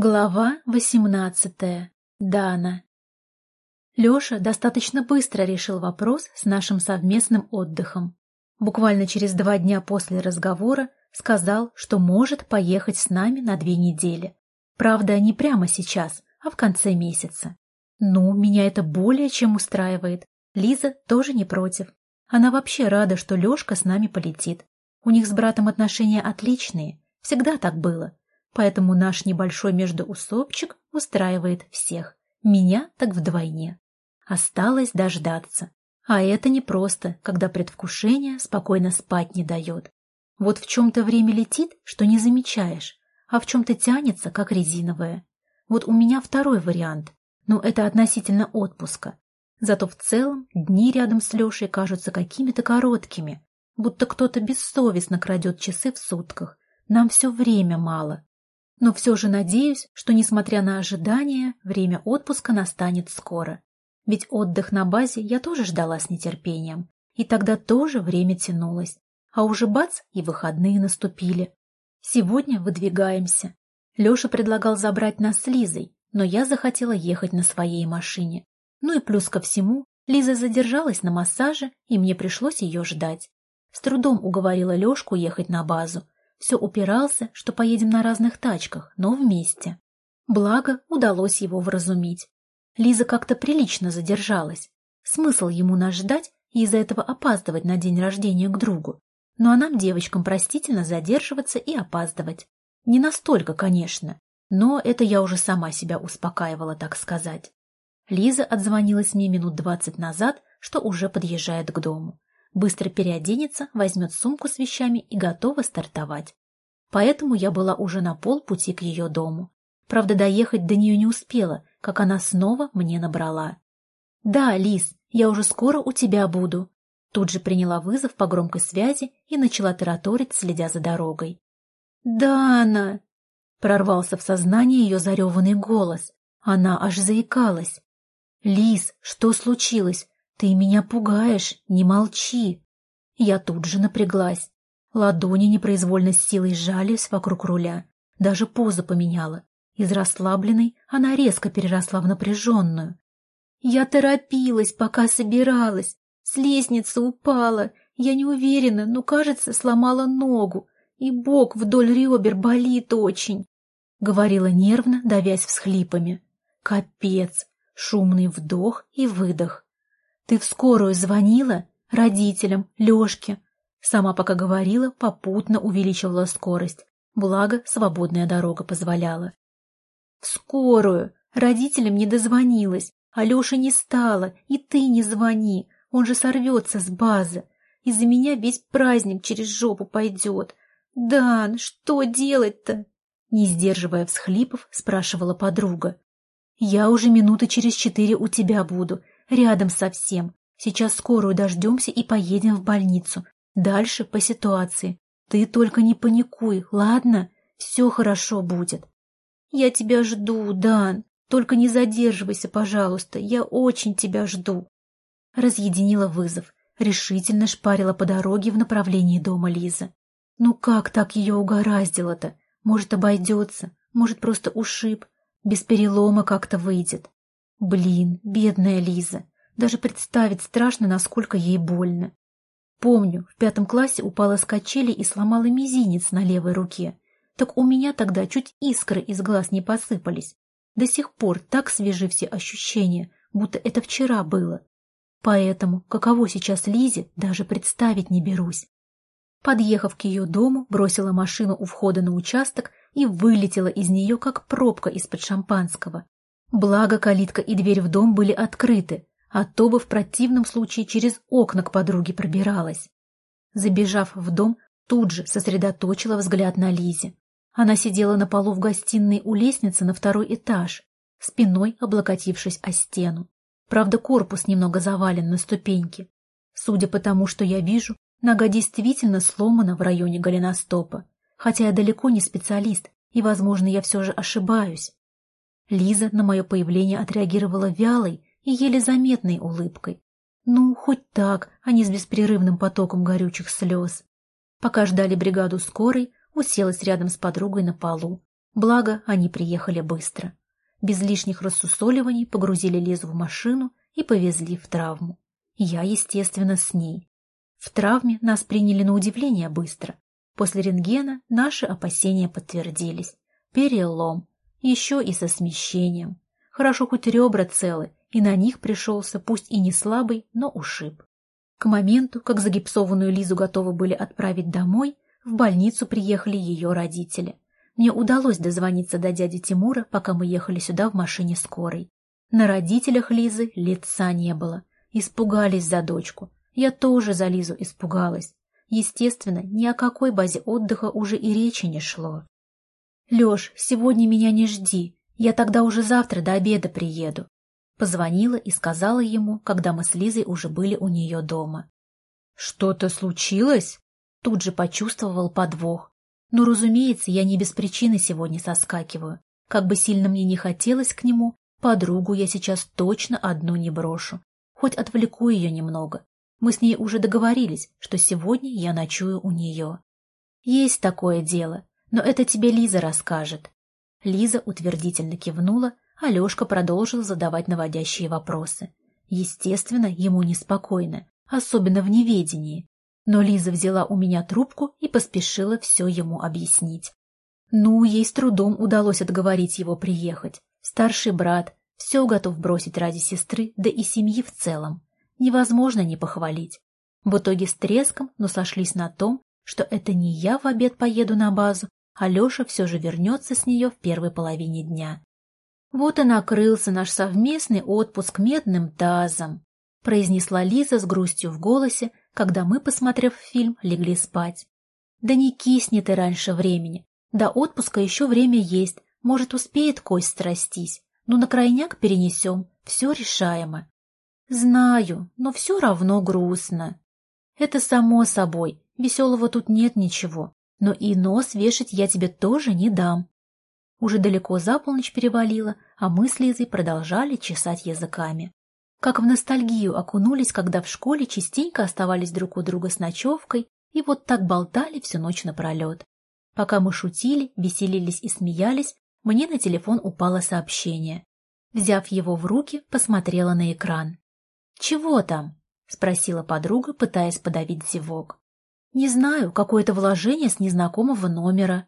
Глава восемнадцатая. Дана. Лёша достаточно быстро решил вопрос с нашим совместным отдыхом. Буквально через два дня после разговора сказал, что может поехать с нами на две недели. Правда, не прямо сейчас, а в конце месяца. Ну, меня это более чем устраивает. Лиза тоже не против. Она вообще рада, что Лёшка с нами полетит. У них с братом отношения отличные. Всегда так было поэтому наш небольшой междоусобчик устраивает всех. Меня так вдвойне. Осталось дождаться. А это непросто, когда предвкушение спокойно спать не дает. Вот в чем-то время летит, что не замечаешь, а в чем-то тянется, как резиновое. Вот у меня второй вариант, но это относительно отпуска. Зато в целом дни рядом с Лешей кажутся какими-то короткими, будто кто-то бессовестно крадет часы в сутках. Нам все время мало. Но все же надеюсь, что, несмотря на ожидания, время отпуска настанет скоро. Ведь отдых на базе я тоже ждала с нетерпением. И тогда тоже время тянулось. А уже бац, и выходные наступили. Сегодня выдвигаемся. Леша предлагал забрать нас с Лизой, но я захотела ехать на своей машине. Ну и плюс ко всему, Лиза задержалась на массаже, и мне пришлось ее ждать. С трудом уговорила Лешку ехать на базу, все упирался, что поедем на разных тачках, но вместе. Благо, удалось его вразумить. Лиза как-то прилично задержалась. Смысл ему нас ждать и из-за этого опаздывать на день рождения к другу. Ну а нам, девочкам, простительно задерживаться и опаздывать. Не настолько, конечно, но это я уже сама себя успокаивала, так сказать. Лиза отзвонилась мне минут двадцать назад, что уже подъезжает к дому быстро переоденется, возьмет сумку с вещами и готова стартовать. Поэтому я была уже на полпути к ее дому. Правда, доехать до нее не успела, как она снова мне набрала. «Да, Лиз, я уже скоро у тебя буду». Тут же приняла вызов по громкой связи и начала тараторить, следя за дорогой. «Дана!» — прорвался в сознание ее зареванный голос. Она аж заикалась. «Лиз, что случилось? «Ты меня пугаешь, не молчи!» Я тут же напряглась. Ладони непроизвольно с силой сжались вокруг руля. Даже позу поменяла. Из расслабленной она резко переросла в напряженную. Я торопилась, пока собиралась. С лестницы упала. Я не уверена, но, кажется, сломала ногу. И бок вдоль ребер болит очень. Говорила нервно, давясь всхлипами. Капец! Шумный вдох и выдох. «Ты в скорую звонила? Родителям, Лешке?» Сама пока говорила, попутно увеличивала скорость. Благо, свободная дорога позволяла. «В скорую! Родителям не дозвонилась, а Леше не стало, и ты не звони, он же сорвется с базы. Из-за меня весь праздник через жопу пойдет. Дан, что делать-то?» Не сдерживая всхлипов, спрашивала подруга. «Я уже минуты через четыре у тебя буду. Рядом совсем. Сейчас скорую дождемся и поедем в больницу. Дальше по ситуации. Ты только не паникуй, ладно? Все хорошо будет. Я тебя жду, Дан. Только не задерживайся, пожалуйста. Я очень тебя жду. Разъединила вызов. Решительно шпарила по дороге в направлении дома Лизы. Ну как так ее угораздило-то? Может, обойдется, может, просто ушиб. Без перелома как-то выйдет. Блин, бедная Лиза. Даже представить страшно, насколько ей больно. Помню, в пятом классе упала с качели и сломала мизинец на левой руке. Так у меня тогда чуть искры из глаз не посыпались. До сих пор так свежи все ощущения, будто это вчера было. Поэтому, каково сейчас Лизе, даже представить не берусь. Подъехав к ее дому, бросила машину у входа на участок и вылетела из нее, как пробка из-под шампанского. Благо, калитка и дверь в дом были открыты, а то бы в противном случае через окна к подруге пробиралась. Забежав в дом, тут же сосредоточила взгляд на Лизе. Она сидела на полу в гостиной у лестницы на второй этаж, спиной облокотившись о стену. Правда, корпус немного завален на ступеньки. Судя по тому, что я вижу, нога действительно сломана в районе голеностопа, хотя я далеко не специалист, и, возможно, я все же ошибаюсь. Лиза на мое появление отреагировала вялой и еле заметной улыбкой. Ну, хоть так, а не с беспрерывным потоком горючих слез. Пока ждали бригаду скорой, уселась рядом с подругой на полу. Благо, они приехали быстро. Без лишних рассусоливаний погрузили Лизу в машину и повезли в травму. Я, естественно, с ней. В травме нас приняли на удивление быстро. После рентгена наши опасения подтвердились. Перелом, еще и со смещением. Хорошо хоть ребра целы, и на них пришелся, пусть и не слабый, но ушиб. К моменту, как загипсованную Лизу готовы были отправить домой, в больницу приехали ее родители. Мне удалось дозвониться до дяди Тимура, пока мы ехали сюда в машине скорой. На родителях Лизы лица не было. Испугались за дочку. Я тоже за Лизу испугалась. Естественно, ни о какой базе отдыха уже и речи не шло. «Леш, сегодня меня не жди. Я тогда уже завтра до обеда приеду. Позвонила и сказала ему, когда мы с Лизой уже были у нее дома. «Что-то случилось?» Тут же почувствовал подвох. Но, разумеется, я не без причины сегодня соскакиваю. Как бы сильно мне не хотелось к нему, подругу я сейчас точно одну не брошу. Хоть отвлеку ее немного. Мы с ней уже договорились, что сегодня я ночую у нее. Есть такое дело, но это тебе Лиза расскажет. Лиза утвердительно кивнула, Алешка продолжил задавать наводящие вопросы. Естественно, ему неспокойно, особенно в неведении. Но Лиза взяла у меня трубку и поспешила все ему объяснить. Ну, ей с трудом удалось отговорить его приехать. Старший брат все готов бросить ради сестры, да и семьи в целом. Невозможно не похвалить. В итоге с треском, но сошлись на том, что это не я в обед поеду на базу, а Леша все же вернется с нее в первой половине дня. Вот и накрылся наш совместный отпуск медным тазом, произнесла Лиза с грустью в голосе, когда мы, посмотрев фильм, легли спать. Да не кисни ты раньше времени. До отпуска еще время есть, может, успеет кость срастись. Ну, на крайняк перенесем, все решаемо. Знаю, но все равно грустно. Это само собой, веселого тут нет ничего. Но и нос вешать я тебе тоже не дам. Уже далеко за полночь перевалило, а мы с Лизой продолжали чесать языками. Как в ностальгию окунулись, когда в школе частенько оставались друг у друга с ночевкой и вот так болтали всю ночь напролет. Пока мы шутили, веселились и смеялись, мне на телефон упало сообщение. Взяв его в руки, посмотрела на экран. «Чего там?» — спросила подруга, пытаясь подавить зевок. «Не знаю, какое-то вложение с незнакомого номера».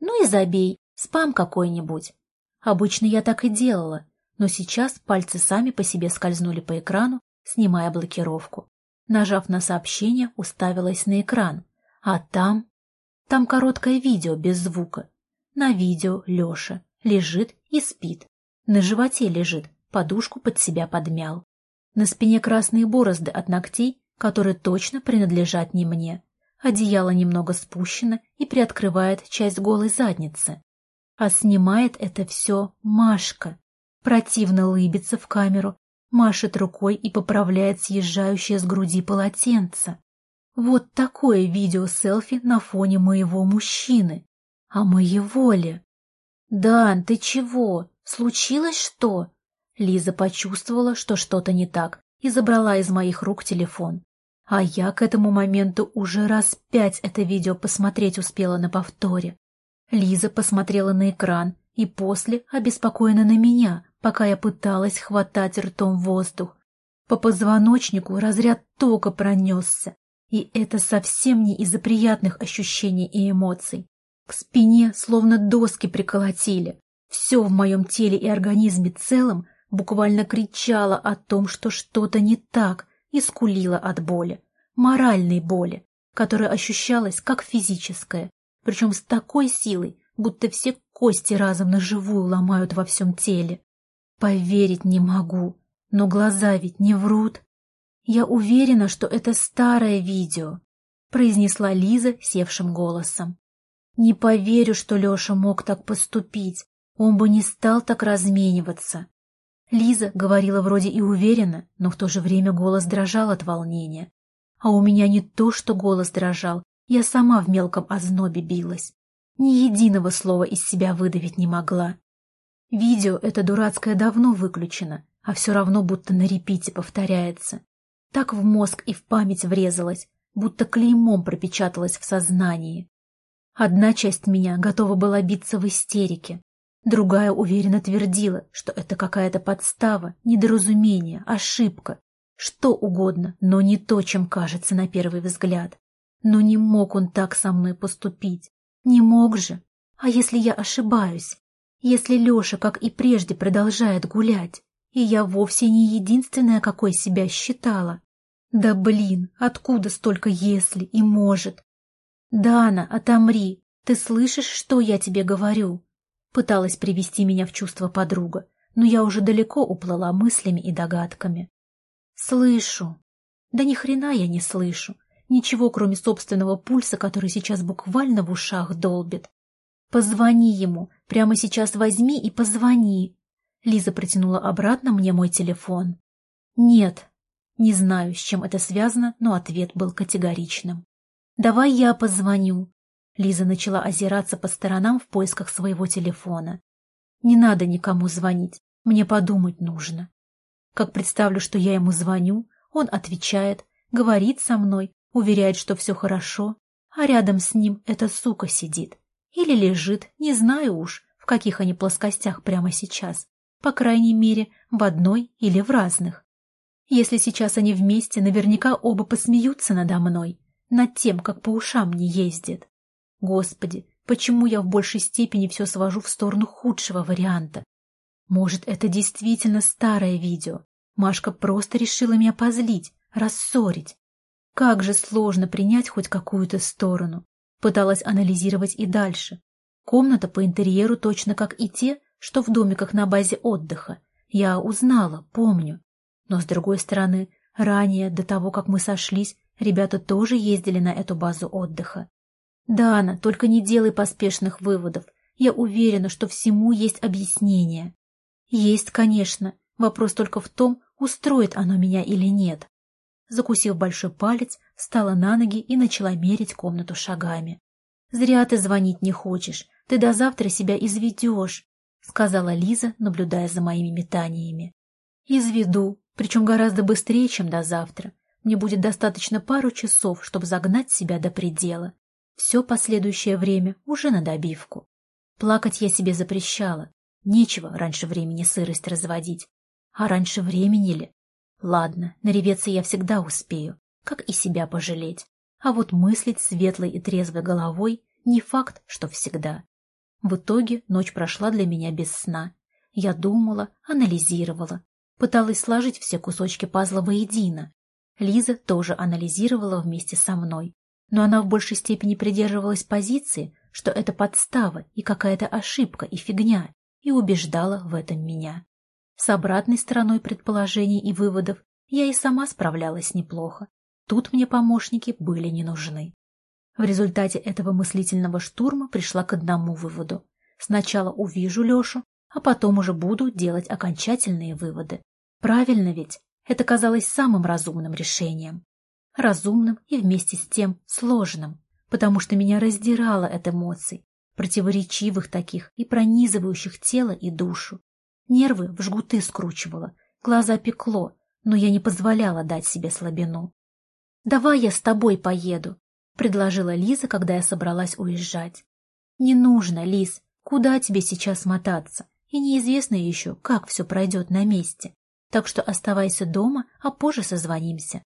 «Ну и забей, Спам какой-нибудь. Обычно я так и делала, но сейчас пальцы сами по себе скользнули по экрану, снимая блокировку. Нажав на сообщение, уставилась на экран. А там... Там короткое видео без звука. На видео Леша лежит и спит. На животе лежит, подушку под себя подмял. На спине красные борозды от ногтей, которые точно принадлежат не мне. Одеяло немного спущено и приоткрывает часть голой задницы. А снимает это все Машка. Противно лыбится в камеру, машет рукой и поправляет съезжающее с груди полотенце. Вот такое видео-селфи на фоне моего мужчины. А моего ли? «Дан, ты чего? Случилось что?» Лиза почувствовала, что что-то не так, и забрала из моих рук телефон. А я к этому моменту уже раз пять это видео посмотреть успела на повторе. Лиза посмотрела на экран и после обеспокоена на меня, пока я пыталась хватать ртом воздух. По позвоночнику разряд тока пронесся, и это совсем не из-за приятных ощущений и эмоций. К спине словно доски приколотили. Все в моем теле и организме целом буквально кричало о том, что что-то не так, и скулило от боли, моральной боли, которая ощущалась как физическая, причем с такой силой, будто все кости разом на живую ломают во всем теле. Поверить не могу, но глаза ведь не врут. Я уверена, что это старое видео, произнесла Лиза севшим голосом. Не поверю, что Леша мог так поступить, он бы не стал так размениваться. Лиза говорила вроде и уверенно, но в то же время голос дрожал от волнения. А у меня не то, что голос дрожал, я сама в мелком ознобе билась. Ни единого слова из себя выдавить не могла. Видео это дурацкое давно выключено, а все равно будто на репите повторяется. Так в мозг и в память врезалось, будто клеймом пропечаталось в сознании. Одна часть меня готова была биться в истерике, другая уверенно твердила, что это какая-то подстава, недоразумение, ошибка, что угодно, но не то, чем кажется на первый взгляд. Но не мог он так со мной поступить. Не мог же. А если я ошибаюсь? Если Леша, как и прежде, продолжает гулять, и я вовсе не единственная, какой себя считала? Да блин, откуда столько «если» и «может»? «Дана, отомри! Ты слышишь, что я тебе говорю?» Пыталась привести меня в чувство подруга, но я уже далеко уплыла мыслями и догадками. «Слышу!» «Да ни хрена я не слышу! Ничего, кроме собственного пульса, который сейчас буквально в ушах долбит. Позвони ему, прямо сейчас возьми и позвони!» Лиза протянула обратно мне мой телефон. «Нет!» Не знаю, с чем это связано, но ответ был категоричным. «Давай я позвоню». Лиза начала озираться по сторонам в поисках своего телефона. «Не надо никому звонить, мне подумать нужно». Как представлю, что я ему звоню, он отвечает, говорит со мной, уверяет, что все хорошо, а рядом с ним эта сука сидит. Или лежит, не знаю уж, в каких они плоскостях прямо сейчас. По крайней мере, в одной или в разных. Если сейчас они вместе, наверняка оба посмеются надо мной, над тем, как по ушам не ездит. Господи, почему я в большей степени все свожу в сторону худшего варианта? Может, это действительно старое видео? Машка просто решила меня позлить, рассорить. Как же сложно принять хоть какую-то сторону. Пыталась анализировать и дальше. Комната по интерьеру точно как и те, что в домиках на базе отдыха. Я узнала, помню. Но, с другой стороны, ранее, до того, как мы сошлись, Ребята тоже ездили на эту базу отдыха. Дана, только не делай поспешных выводов. Я уверена, что всему есть объяснение. Есть, конечно. Вопрос только в том, устроит оно меня или нет. Закусив большой палец, встала на ноги и начала мерить комнату шагами. «Зря ты звонить не хочешь. Ты до завтра себя изведешь», — сказала Лиза, наблюдая за моими метаниями. «Изведу, причем гораздо быстрее, чем до завтра. Мне будет достаточно пару часов, чтобы загнать себя до предела. Все последующее время уже на добивку. Плакать я себе запрещала. Нечего раньше времени сырость разводить. А раньше времени ли? Ладно, нареветься я всегда успею, как и себя пожалеть. А вот мыслить светлой и трезвой головой не факт, что всегда. В итоге ночь прошла для меня без сна. Я думала, анализировала, пыталась сложить все кусочки пазла воедино, Лиза тоже анализировала вместе со мной, но она в большей степени придерживалась позиции, что это подстава и какая-то ошибка и фигня, и убеждала в этом меня. С обратной стороной предположений и выводов я и сама справлялась неплохо. Тут мне помощники были не нужны. В результате этого мыслительного штурма пришла к одному выводу. Сначала увижу Лешу, а потом уже буду делать окончательные выводы. Правильно ведь? Это казалось самым разумным решением. Разумным и вместе с тем сложным, потому что меня раздирало от эмоций, противоречивых таких и пронизывающих тело и душу. Нервы в жгуты скручивало, глаза пекло, но я не позволяла дать себе слабину. «Давай я с тобой поеду», — предложила Лиза, когда я собралась уезжать. «Не нужно, Лиз, куда тебе сейчас мотаться? И неизвестно еще, как все пройдет на месте так что оставайся дома, а позже созвонимся.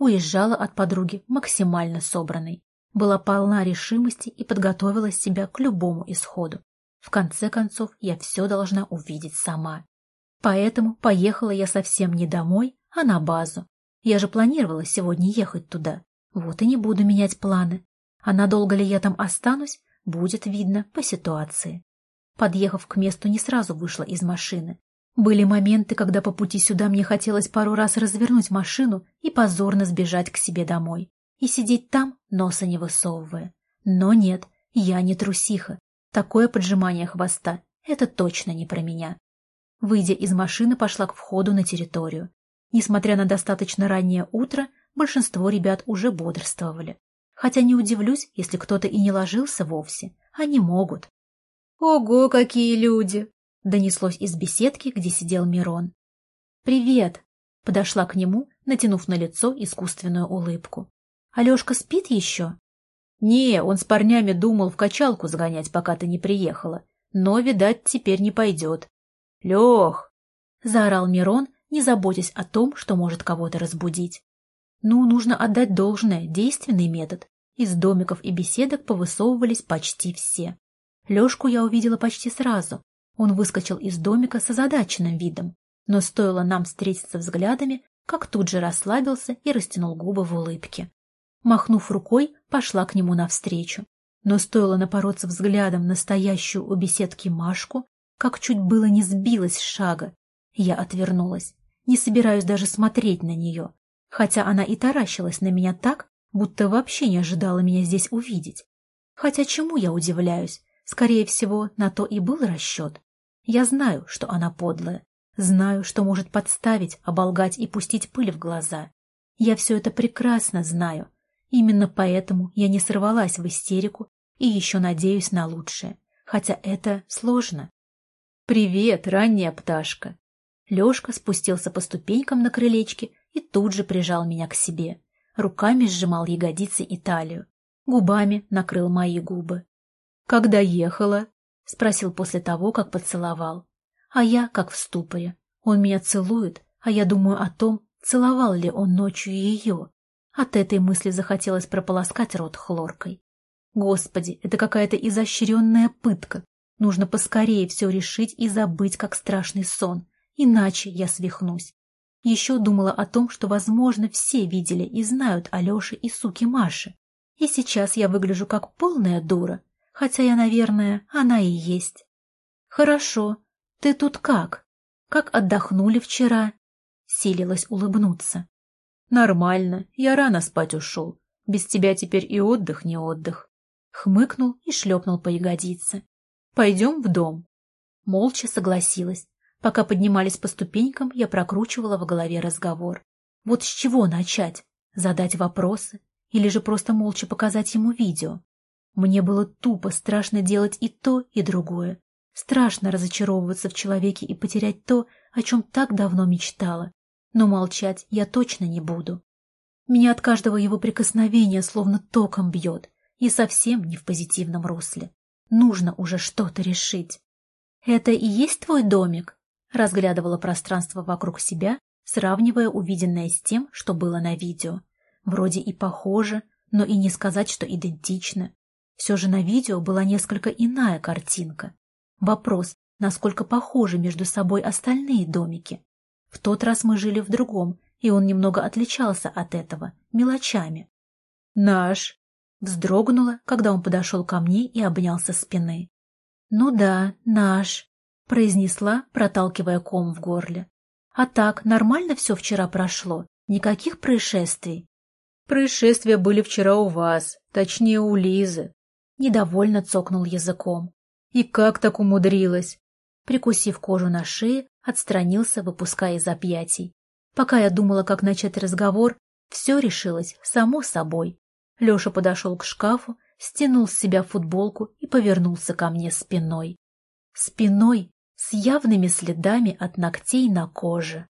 Уезжала от подруги максимально собранной, была полна решимости и подготовила себя к любому исходу. В конце концов, я все должна увидеть сама. Поэтому поехала я совсем не домой, а на базу. Я же планировала сегодня ехать туда. Вот и не буду менять планы. А надолго ли я там останусь, будет видно по ситуации. Подъехав к месту, не сразу вышла из машины. Были моменты, когда по пути сюда мне хотелось пару раз развернуть машину и позорно сбежать к себе домой. И сидеть там, носа не высовывая. Но нет, я не трусиха. Такое поджимание хвоста — это точно не про меня. Выйдя из машины, пошла к входу на территорию. Несмотря на достаточно раннее утро, большинство ребят уже бодрствовали. Хотя не удивлюсь, если кто-то и не ложился вовсе. Они могут. «Ого, какие люди!» Донеслось из беседки, где сидел Мирон. «Привет!» — подошла к нему, натянув на лицо искусственную улыбку. «Алешка спит еще?» Не, он с парнями думал в качалку сгонять, пока ты не приехала. Но, видать, теперь не пойдет. Лех! — заорал Мирон, не заботясь о том, что может кого-то разбудить. Ну, нужно отдать должное, действенный метод. Из домиков и беседок повысовывались почти все. Лешку я увидела почти сразу. Он выскочил из домика с озадаченным видом. Но стоило нам встретиться взглядами, как тут же расслабился и растянул губы в улыбке. Махнув рукой, пошла к нему навстречу. Но стоило напороться взглядом на стоящую у беседки Машку, как чуть было не сбилась с шага. Я отвернулась. Не собираюсь даже смотреть на нее, хотя она и таращилась на меня так, будто вообще не ожидала меня здесь увидеть. Хотя чему я удивляюсь? Скорее всего, на то и был расчет. Я знаю, что она подлая. Знаю, что может подставить, оболгать и пустить пыль в глаза. Я все это прекрасно знаю. Именно поэтому я не сорвалась в истерику и еще надеюсь на лучшее. Хотя это сложно. «Привет, ранняя пташка!» Лешка спустился по ступенькам на крылечке и тут же прижал меня к себе. Руками сжимал ягодицы и талию. Губами накрыл мои губы. «Когда ехала?» — спросил после того, как поцеловал. А я как в ступоре. Он меня целует, а я думаю о том, целовал ли он ночью ее. От этой мысли захотелось прополоскать рот хлоркой. Господи, это какая-то изощренная пытка. Нужно поскорее все решить и забыть, как страшный сон, иначе я свихнусь. Еще думала о том, что, возможно, все видели и знают Леше и суке Маше. И сейчас я выгляжу как полная дура, хотя я, наверное, она и есть. Хорошо. Ты тут как? Как отдохнули вчера? Силилась улыбнуться. Нормально. Я рано спать ушел. Без тебя теперь и отдых не отдых. Хмыкнул и шлепнул по ягодице. Пойдем в дом. Молча согласилась. Пока поднимались по ступенькам, я прокручивала в голове разговор. Вот с чего начать? Задать вопросы? Или же просто молча показать ему видео? Мне было тупо страшно делать и то, и другое. Страшно разочаровываться в человеке и потерять то, о чем так давно мечтала. Но молчать я точно не буду. Меня от каждого его прикосновения словно током бьет, и совсем не в позитивном русле. Нужно уже что-то решить. «Это и есть твой домик?» Разглядывала пространство вокруг себя, сравнивая увиденное с тем, что было на видео. Вроде и похоже, но и не сказать, что идентично. Все же на видео была несколько иная картинка. Вопрос, насколько похожи между собой остальные домики. В тот раз мы жили в другом, и он немного отличался от этого, мелочами. «Наш!» — вздрогнула, когда он подошел ко мне и обнял со спины. «Ну да, наш!» произнесла, проталкивая ком в горле. А так, нормально все вчера прошло? Никаких происшествий? Происшествия были вчера у вас, точнее у Лизы. Недовольно цокнул языком. И как так умудрилась? Прикусив кожу на шее, отстранился, выпуская из объятий. Пока я думала, как начать разговор, все решилось само собой. Леша подошел к шкафу, стянул с себя футболку и повернулся ко мне спиной. Спиной с явными следами от ногтей на коже.